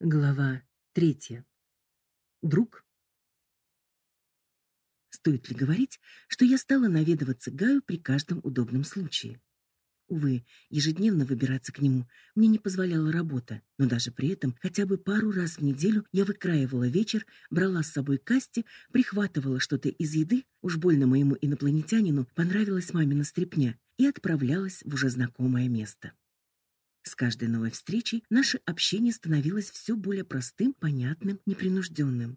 Глава третья. Друг. Стоит ли говорить, что я стала наведываться Гаю при каждом удобном случае? Увы, ежедневно выбираться к нему мне не позволяла работа, но даже при этом хотя бы пару раз в неделю я выкраивала вечер, брала с собой касти, прихватывала что-то из еды, уж больно моему инопланетянину понравилась мамина стряпня, и отправлялась в уже знакомое место. С каждой новой встречей наше общение становилось все более простым, понятным, непринужденным.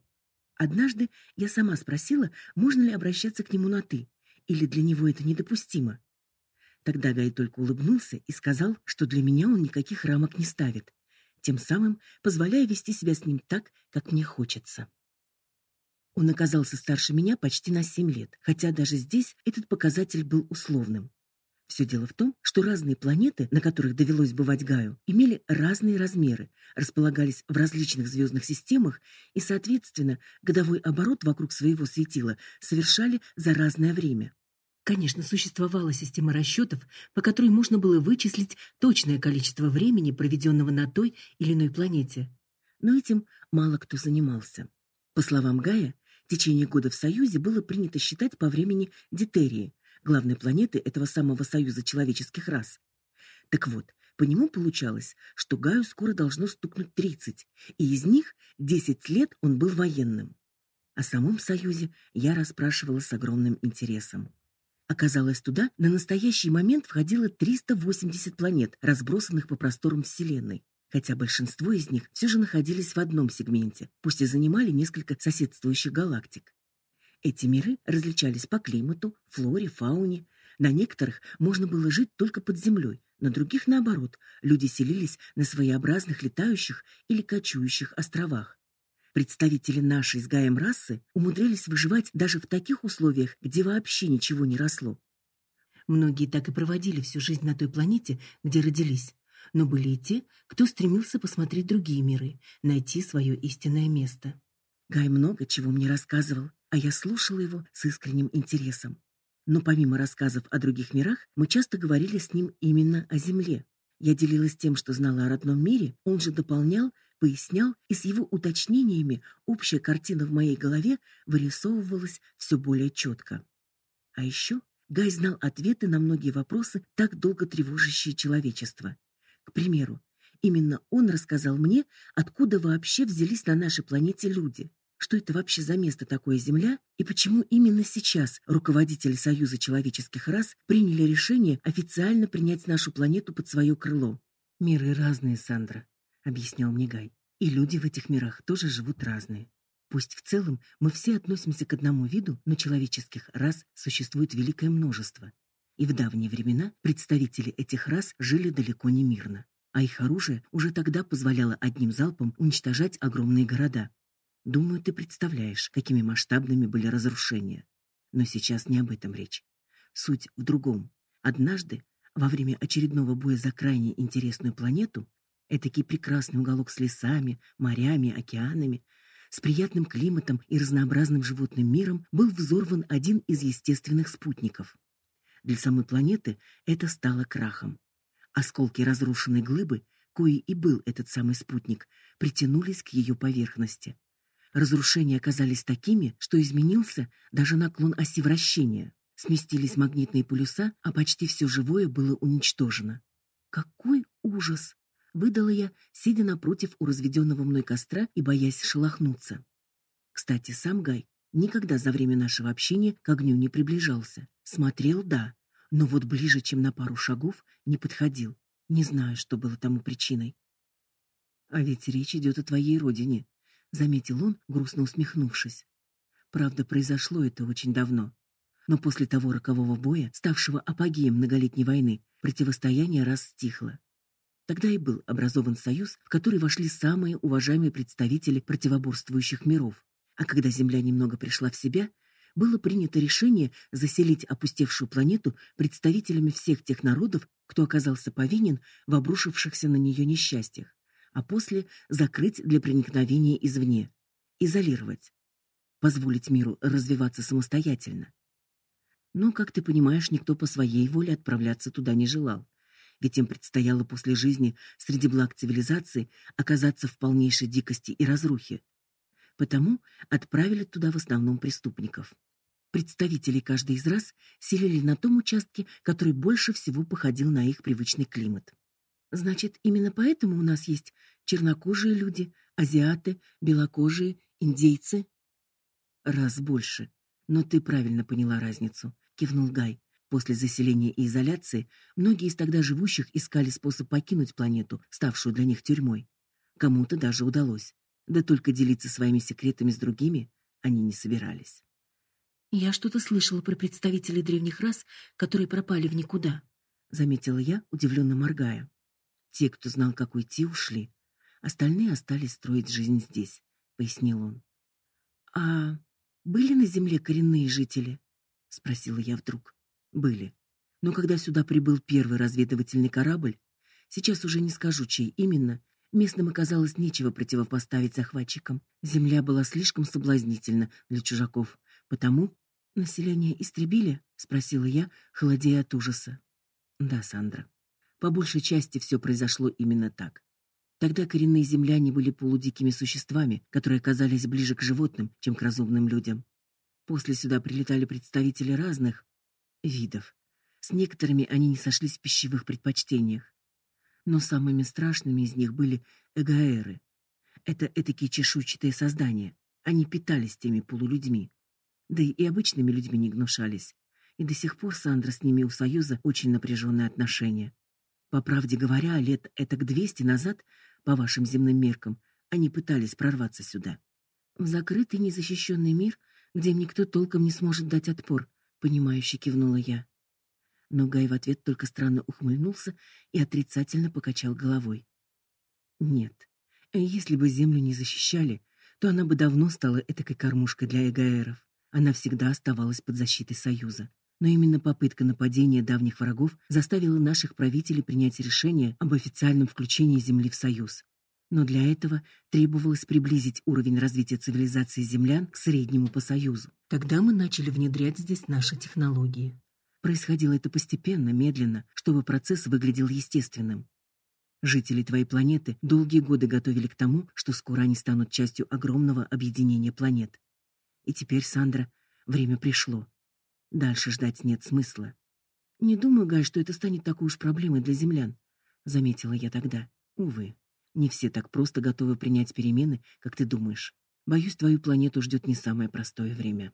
Однажды я сама спросила, можно ли обращаться к нему на ты, или для него это недопустимо. Тогда Гай только улыбнулся и сказал, что для меня он никаких рамок не ставит, тем самым позволяя вести себя с ним так, как мне хочется. Он оказался старше меня почти на семь лет, хотя даже здесь этот показатель был условным. Все дело в том, что разные планеты, на которых довелось бывать Гаю, имели разные размеры, располагались в различных звездных системах и, соответственно, годовой оборот вокруг своего светила совершали за разное время. Конечно, существовала система расчетов, по которой можно было вычислить точное количество времени, проведенного на той или иной планете. Но этим мало кто занимался. По словам Гая, течение года в Союзе было принято считать по времени Дитерии, главной планеты этого самого союза человеческих рас. Так вот, по нему получалось, что Гаю скоро должно стукнуть 30, и из них 10 лет он был военным. О самом союзе я расспрашивала с огромным интересом. Оказалось, туда на настоящий момент входило 380 планет, разбросанных по просторам Вселенной, хотя большинство из них все же находились в одном сегменте, пусть и занимали несколько соседствующих галактик. Эти миры различались по климату, флоре, фауне. На некоторых можно было жить только под землей, на других наоборот, люди селились на своеобразных летающих или кочующих островах. Представители нашей с Гаем расы умудрялись выживать даже в таких условиях, где вообще ничего не росло. Многие так и проводили всю жизнь на той планете, где родились. Но были и те, кто стремился посмотреть другие миры, найти свое истинное место. Гай много чего мне рассказывал, а я слушала его с искренним интересом. Но помимо рассказов о других мирах, мы часто говорили с ним именно о Земле. Я делилась тем, что знала о родном мире, он же дополнял, пояснял, и с его уточнениями общая картина в моей голове вырисовывалась все более четко. А еще Гай знал ответы на многие вопросы, так долго тревожащие человечество. К примеру, именно он рассказал мне, откуда вообще взялись на нашей планете люди что это вообще за место такое Земля и почему именно сейчас руководители Союза человеческих рас приняли решение официально принять нашу планету под свое крыло. Миры разные, Сандра, объяснял мне Гай. И люди в этих мирах тоже живут разные. Пусть в целом мы все относимся к одному виду, но человеческих рас существует великое множество. И в давние времена представители этих рас жили далеко не мирно, а их оружие уже тогда позволяло одним залпом уничтожать огромные города. Думаю, ты представляешь, какими масштабными были разрушения. Но сейчас не об этом речь. Суть в другом. Однажды, во время очередного боя за крайне интересную планету, этакий прекрасный уголок с лесами, морями, океанами, с приятным климатом и разнообразным животным миром, был взорван один из естественных спутников. Для самой планеты это стало крахом. Осколки разрушенной глыбы, кои и был этот самый спутник, притянулись к ее поверхности. Разрушения оказались такими, что изменился даже наклон оси вращения. Сместились магнитные полюса, а почти все живое было уничтожено. Какой ужас, выдала я, сидя напротив у разведенного мной костра и боясь шелохнуться. Кстати, сам Гай никогда за время нашего общения к огню не приближался. Смотрел, да, но вот ближе, чем на пару шагов, не подходил. Не знаю, что было тому причиной. А ведь речь идет о твоей родине, заметил он, грустно усмехнувшись. Правда, произошло это очень давно. Но после того рокового боя, ставшего апогеем многолетней войны, противостояние раз стихло. Тогда и был образован союз, в который вошли самые уважаемые представители противоборствующих миров. А когда Земля немного пришла в себя, было принято решение заселить опустевшую планету представителями всех тех народов, кто оказался повинен в обрушившихся на нее несчастьях а после закрыть для проникновения извне, изолировать, позволить миру развиваться самостоятельно. Но, как ты понимаешь, никто по своей воле отправляться туда не желал. ведь им предстояло после жизни среди благ цивилизации оказаться в полнейшей дикости и разрухе. Потому отправили туда в основном преступников. Представители каждой из рас селили на том участке, который больше всего походил на их привычный климат. Значит, именно поэтому у нас есть чернокожие люди, азиаты, белокожие, индейцы. Раз больше. Но ты правильно поняла разницу, кивнул Гай. После заселения и изоляции многие из тогда живущих искали способ покинуть планету, ставшую для них тюрьмой. Кому-то даже удалось. Да только делиться своими секретами с другими они не собирались. Я что-то слышала про представителей древних рас, которые пропали в никуда, заметила я, удивленно моргая. Те, кто знал, как уйти, ушли. Остальные остались строить жизнь здесь, пояснил он. А были на земле коренные жители? спросила я вдруг. Были. Но когда сюда прибыл первый разведывательный корабль, сейчас уже не скажу, чей именно, местным оказалось нечего противопоставить захватчикам. Земля была слишком соблазнительна для чужаков, потому Население истребили? спросила я, холодея от ужаса. Да, Сандра. По большей части все произошло именно так. Тогда коренные земляне были полудикими существами, которые оказались ближе к животным, чем к разумным людям. После сюда прилетали представители разных видов. С некоторыми они не сошлись в пищевых предпочтениях. Но самыми страшными из них были эгаэры. Это этакие чешуйчатые создания. Они питались теми полулюдьми да и обычными людьми не гнушались. И до сих пор Сандра с ними у Союза очень напряженные отношения. По правде говоря, лет это к двести назад, по вашим земным меркам, они пытались прорваться сюда. В закрытый незащищенный мир, где никто толком не сможет дать отпор, понимающе кивнула я. Но Гай в ответ только странно ухмыльнулся и отрицательно покачал головой. Нет. Если бы землю не защищали, то она бы давно стала этакой кормушкой для эгаэров она всегда оставалась под защитой Союза. Но именно попытка нападения давних врагов заставила наших правителей принять решение об официальном включении Земли в Союз. Но для этого требовалось приблизить уровень развития цивилизации землян к среднему по Союзу. Тогда мы начали внедрять здесь наши технологии. Происходило это постепенно, медленно, чтобы процесс выглядел естественным. Жители твоей планеты долгие годы готовили к тому, что скоро они станут частью огромного объединения планет. И теперь, Сандра, время пришло. Дальше ждать нет смысла. Не думаю, Гай, что это станет такой уж проблемой для землян, заметила я тогда. Увы, не все так просто готовы принять перемены, как ты думаешь. Боюсь, твою планету ждет не самое простое время.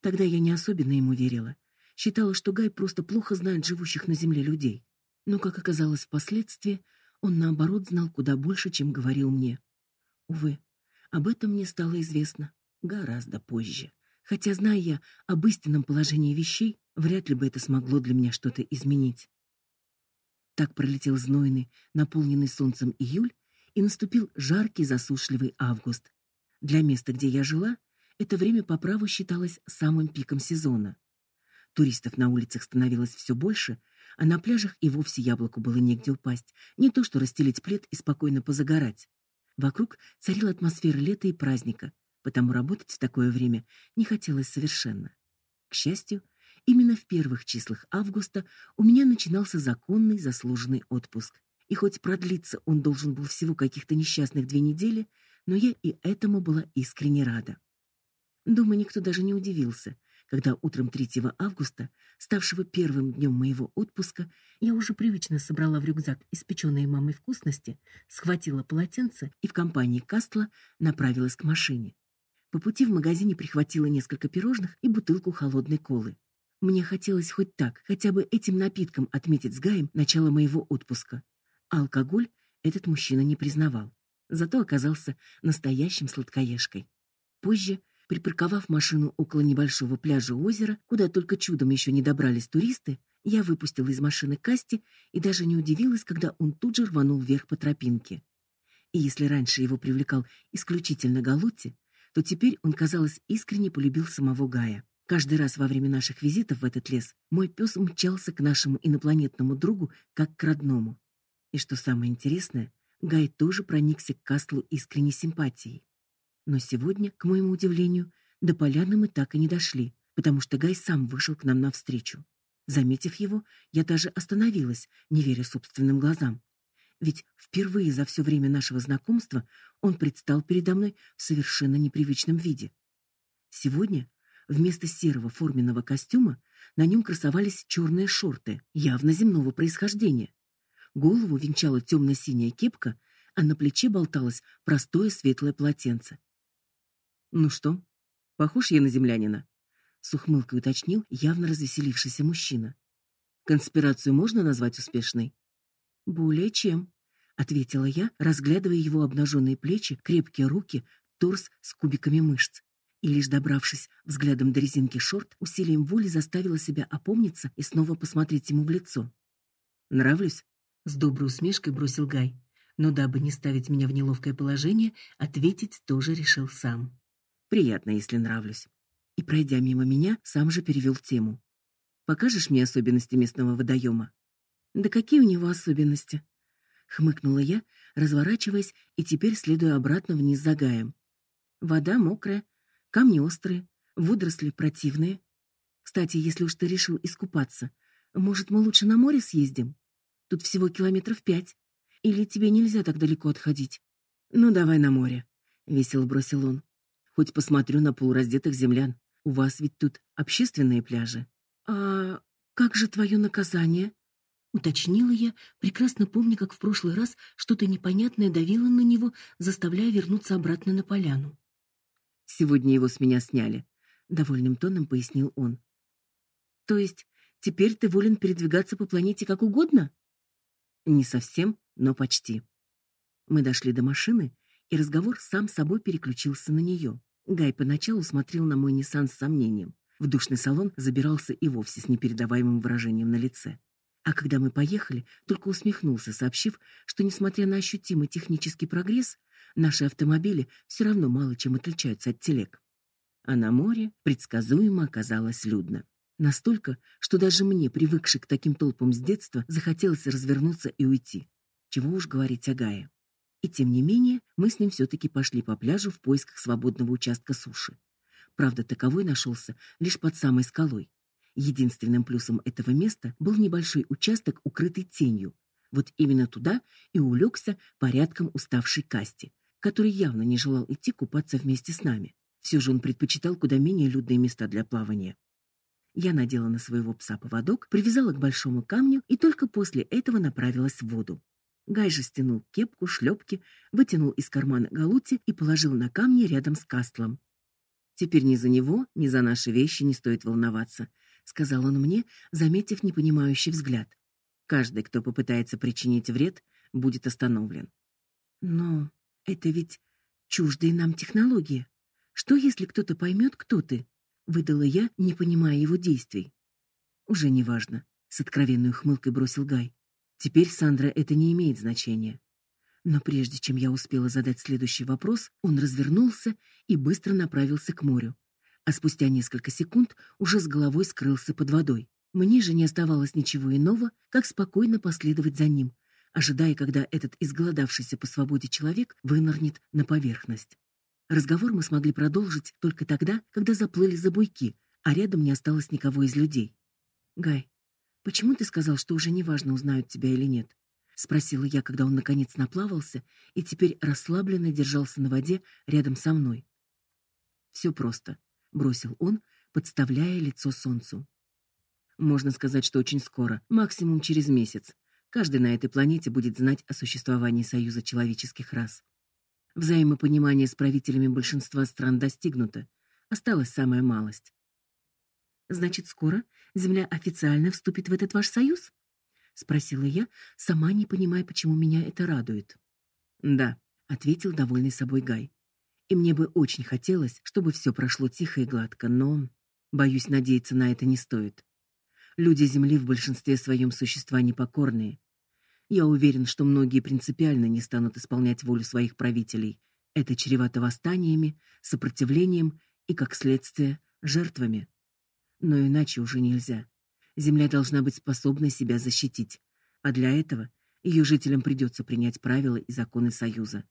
Тогда я не особенно ему верила. Считала, что Гай просто плохо знает живущих на земле людей. Но, как оказалось впоследствии, он наоборот знал куда больше, чем говорил мне. Увы, об этом мне стало известно гораздо позже. Хотя, зная я об истинном положении вещей, вряд ли бы это смогло для меня что-то изменить. Так пролетел знойный, наполненный солнцем июль, и наступил жаркий засушливый август. Для места, где я жила, это время по праву считалось самым пиком сезона. Туристов на улицах становилось все больше, а на пляжах и вовсе яблоку было негде упасть, не то что расстелить плед и спокойно позагорать. Вокруг царила атмосфера лета и праздника, потому работать в такое время не хотелось совершенно. К счастью, именно в первых числах августа у меня начинался законный заслуженный отпуск. И хоть продлиться он должен был всего каких-то несчастных две недели, но я и этому была искренне рада. Дома никто даже не удивился, когда утром 3 августа, ставшего первым днем моего отпуска, я уже привычно собрала в рюкзак испеченные мамой вкусности, схватила полотенце и в компании Кастла направилась к машине. По пути в магазине прихватила несколько пирожных и бутылку холодной колы. Мне хотелось хоть так, хотя бы этим напитком отметить с Гаем начало моего отпуска. Алкоголь этот мужчина не признавал. Зато оказался настоящим сладкоежкой. Позже, припарковав машину около небольшого пляжа озера, куда только чудом еще не добрались туристы, я выпустила из машины Касти и даже не удивилась, когда он тут же рванул вверх по тропинке. И если раньше его привлекал исключительно Галутти, то теперь он, казалось, искренне полюбил самого Гая. Каждый раз во время наших визитов в этот лес мой пес мчался к нашему инопланетному другу как к родному. И что самое интересное, Гай тоже проникся к Кастлу искренней симпатией. Но сегодня, к моему удивлению, до поляны мы так и не дошли, потому что Гай сам вышел к нам навстречу. Заметив его, я даже остановилась, не веря собственным глазам. Ведь впервые за все время нашего знакомства он предстал передо мной в совершенно непривычном виде. Сегодня вместо серого форменного костюма на нем красовались черные шорты, явно земного происхождения. Голову венчала темно-синяя кепка, а на плече болталось простое светлое полотенце. Ну что, похож я на землянина? С ухмылкой уточнил явно развеселившийся мужчина. Конспирацию можно назвать успешной? Более чем, ответила я, разглядывая его обнаженные плечи, крепкие руки, торс с кубиками мышц. И лишь добравшись взглядом до резинки шорт, усилием воли заставила себя опомниться и снова посмотреть ему в лицо. Нравлюсь? с доброй усмешкой бросил Гай. Но дабы не ставить меня в неловкое положение, ответить тоже решил сам. Приятно, если нравлюсь. И пройдя мимо меня, сам же перевел тему. Покажешь мне особенности местного водоема?» Да какие у него особенности? хмыкнула я, разворачиваясь и теперь следуя обратно вниз за гаем. Вода мокрая, камни острые, водоросли противные. Кстати, если уж ты решил искупаться, может, мы лучше на море съездим? Тут всего километров пять. Или тебе нельзя так далеко отходить? Ну, давай на море, весело бросил он. Хоть посмотрю на полураздетых землян. У вас ведь тут общественные пляжи. А как же твое наказание? Уточнила я, прекрасно помня, как в прошлый раз что-то непонятное давило на него, заставляя вернуться обратно на поляну. Сегодня его с меня сняли, довольным тоном пояснил он. То есть теперь ты волен передвигаться по планете как угодно? Не совсем, но почти. Мы дошли до машины, и разговор сам собой переключился на нее. Гай поначалу смотрел на мой Nissan с сомнением. В душный салон забирался и вовсе с непередаваемым выражением на лице. А когда мы поехали, только усмехнулся, сообщив, что несмотря на ощутимый технический прогресс, наши автомобили все равно мало чем отличаются от телег. А на море предсказуемо оказалось людно. Настолько, что даже мне, привыкшей к таким толпам с детства, захотелось развернуться и уйти. Чего уж говорить о Гае. И тем не менее, мы с ним все таки пошли по пляжу в поисках свободного участка суши. Правда, таковой нашелся лишь под самой скалой. Единственным плюсом этого места был небольшой участок, укрытый тенью. Вот именно туда и улегся порядком уставший Касти, который явно не желал идти купаться вместе с нами. Все же он предпочитал куда менее людные места для плавания. Я надела на своего пса поводок, привязала к большому камню и только после этого направилась в воду. Гай же стянул кепку, шлепки, вытянул из кармана галути и положил на камни рядом с Кастлом. Теперь ни за него, ни за наши вещи не стоит волноваться, сказал он мне, заметив непонимающий взгляд. Каждый, кто попытается причинить вред, будет остановлен. Но это ведь чуждые нам технологии. Что если кто-то поймет, кто ты? выдала я, не понимая его действий. Уже неважно, с откровенной ухмылкой бросил Гай. Теперь, Сандра, это не имеет значения. Но прежде чем я успела задать следующий вопрос, он развернулся и быстро направился к морю. А спустя несколько секунд уже с головой скрылся под водой. Мне же не оставалось ничего иного, как спокойно последовать за ним, ожидая, когда этот изголодавшийся по свободе человек вынырнет на поверхность. Разговор мы смогли продолжить только тогда, когда заплыли за буйки, а рядом не осталось никого из людей. Гай, почему ты сказал, что уже неважно, узнают тебя или нет? спросила я, когда он наконец наплавался и теперь расслабленно держался на воде рядом со мной. Все просто, бросил он, подставляя лицо солнцу. Можно сказать, что очень скоро, максимум через месяц, каждый на этой планете будет знать о существовании союза человеческих рас. Взаимопонимание с правителями большинства стран достигнуто. Осталась самая малость. Значит, скоро Земля официально вступит в этот ваш союз? спросила я, сама не понимая, почему меня это радует. Да, ответил довольный собой Гай. И мне бы очень хотелось, чтобы все прошло тихо и гладко, но боюсь, надеяться на это не стоит. Люди Земли в большинстве своем существа непокорные, я уверен, что многие принципиально не станут исполнять волю своих правителей. Это чревато восстаниями, сопротивлением и, как следствие, жертвами. Но иначе уже нельзя. Земля должна быть способна себя защитить, а для этого ее жителям придется принять правила и законы союза.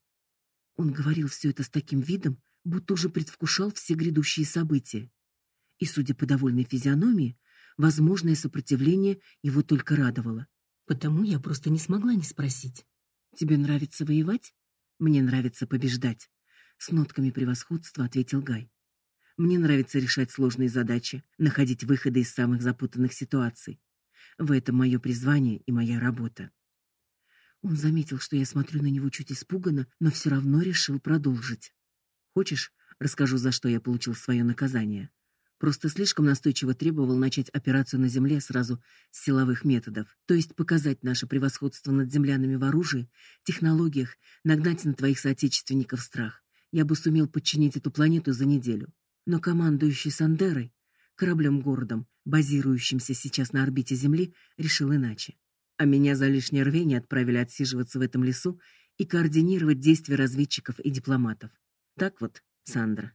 Он говорил все это с таким видом, будто уже предвкушал все грядущие события. И, судя по довольной физиономии, возможное сопротивление его только радовало. Потому я просто не смогла не спросить. Тебе нравится воевать? Мне нравится побеждать, с нотками превосходства ответил Гай. Мне нравится решать сложные задачи, находить выходы из самых запутанных ситуаций. В этом мое призвание и моя работа. Он заметил, что я смотрю на него чуть испуганно, но все равно решил продолжить. Хочешь, расскажу, за что я получил свое наказание? Просто слишком настойчиво требовал начать операцию на земле сразу с силовых методов, то есть показать наше превосходство над землянами в оружии, технологиях, нагнать на твоих соотечественников страх. Я бы сумел подчинить эту планету за неделю. Но командующий Сандерой, кораблем-городом, базирующимся сейчас на орбите Земли, решил иначе. А меня за лишнее рвение отправили отсиживаться в этом лесу и координировать действия разведчиков и дипломатов. Так вот, Сандра.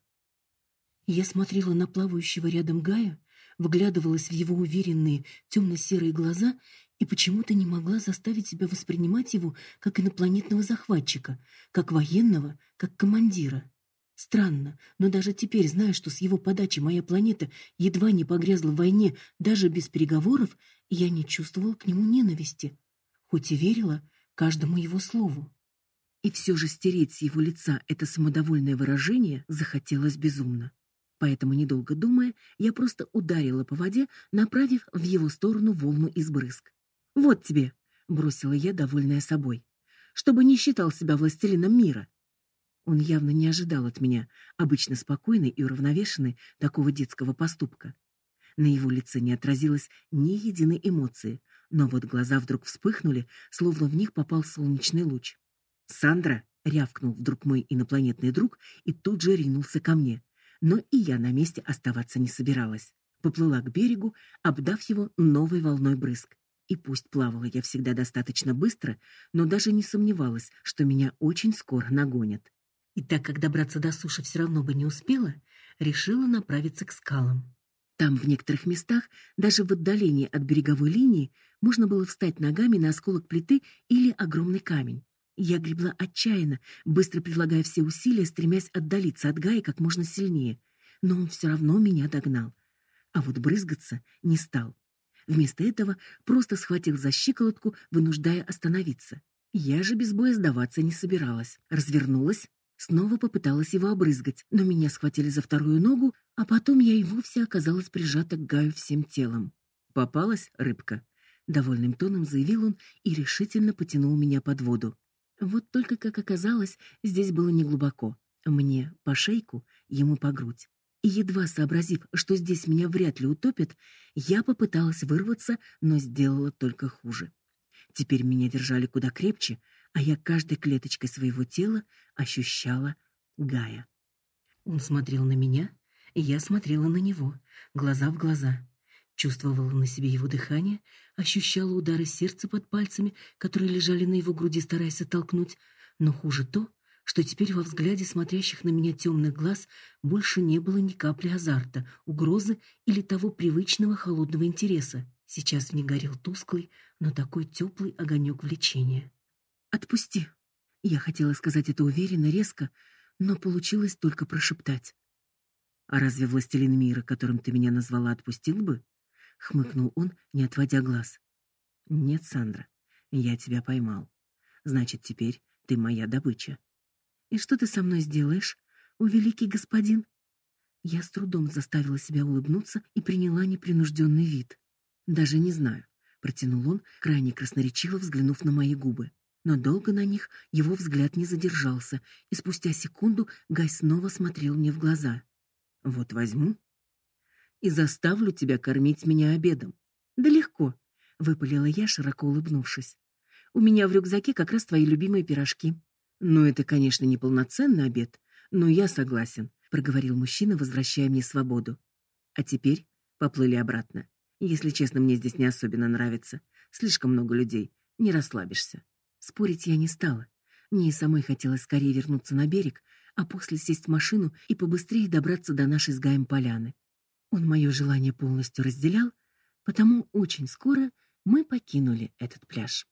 Я смотрела на плавающего рядом Гая, вглядывалась в его уверенные темно-серые глаза и почему-то не могла заставить себя воспринимать его как инопланетного захватчика, как военного, как командира. Странно, но даже теперь, зная, что с его подачи моя планета едва не погрязла в войне даже без переговоров, я не чувствовала к нему ненависти, хоть и верила каждому его слову. И все же стереть с его лица это самодовольное выражение захотелось безумно. Поэтому, недолго думая, я просто ударила по воде, направив в его сторону волну из брызг. «Вот тебе!» — бросила я, довольная собой. «Чтобы не считал себя властелином мира!» Он явно не ожидал от меня, обычно спокойный и уравновешенный, такого детского поступка. На его лице не отразилось ни единой эмоции, но вот глаза вдруг вспыхнули, словно в них попал солнечный луч. «Сандра!» — рявкнул вдруг мой инопланетный друг и тут же ринулся ко мне. Но и я на месте оставаться не собиралась. Поплыла к берегу, обдав его новой волной брызг. И пусть плавала я всегда достаточно быстро, но даже не сомневалась, что меня очень скоро нагонят. И так как добраться до суши все равно бы не успела, решила направиться к скалам. Там в некоторых местах, даже в отдалении от береговой линии, можно было встать ногами на осколок плиты или огромный камень. Я гребла отчаянно, быстро прилагая все усилия, стремясь отдалиться от Гая как можно сильнее, но он все равно меня догнал. А вот брызгаться не стал. Вместо этого просто схватил за щиколотку, вынуждая остановиться. Я же без боя сдаваться не собиралась. Развернулась Снова попыталась его обрызгать, но меня схватили за вторую ногу, а потом я и вовсе оказалась прижата к Гаю всем телом. Попалась рыбка, довольным тоном заявил он и решительно потянул меня под воду. Вот только как оказалось, здесь было не глубоко. Мне по шейку, ему по грудь. И едва сообразив, что здесь меня вряд ли утопят, я попыталась вырваться, но сделала только хуже. Теперь меня держали куда крепче, а я каждой клеточкой своего тела ощущала Гая. Он смотрел на меня, и я смотрела на него, глаза в глаза. Чувствовала на себе его дыхание, ощущала удары сердца под пальцами, которые лежали на его груди, стараясь оттолкнуть. Но хуже то, что теперь во взгляде смотрящих на меня темных глаз больше не было ни капли азарта, угрозы или того привычного холодного интереса. Сейчас в них горел тусклый, но такой теплый огонек влечения. Отпусти. Я хотела сказать это уверенно, резко, но получилось только прошептать. А разве властелин мира, которым ты меня назвала, отпустил бы? хмыкнул он, не отводя глаз. Нет, Сандра, я тебя поймал. Значит, теперь ты моя добыча. И что ты со мной сделаешь, о великий господин? Я с трудом заставила себя улыбнуться и приняла непринужденный вид. Даже не знаю, протянул он, крайне красноречиво взглянув на мои губы но долго на них его взгляд не задержался, и спустя секунду Гай снова смотрел мне в глаза. Вот возьму и заставлю тебя кормить меня обедом. Да легко, выпалила я, широко улыбнувшись. У меня в рюкзаке как раз твои любимые пирожки. Ну это, конечно, не полноценный обед, но я согласен, проговорил мужчина, возвращая мне свободу. А теперь поплыли обратно. Если честно, мне здесь не особенно нравится. Слишком много людей, не расслабишься. Спорить я не стала. Мне и самой хотелось скорее вернуться на берег, а после сесть в машину и побыстрее добраться до нашей с Гаем поляны. Он мое желание полностью разделял, потому очень скоро мы покинули этот пляж.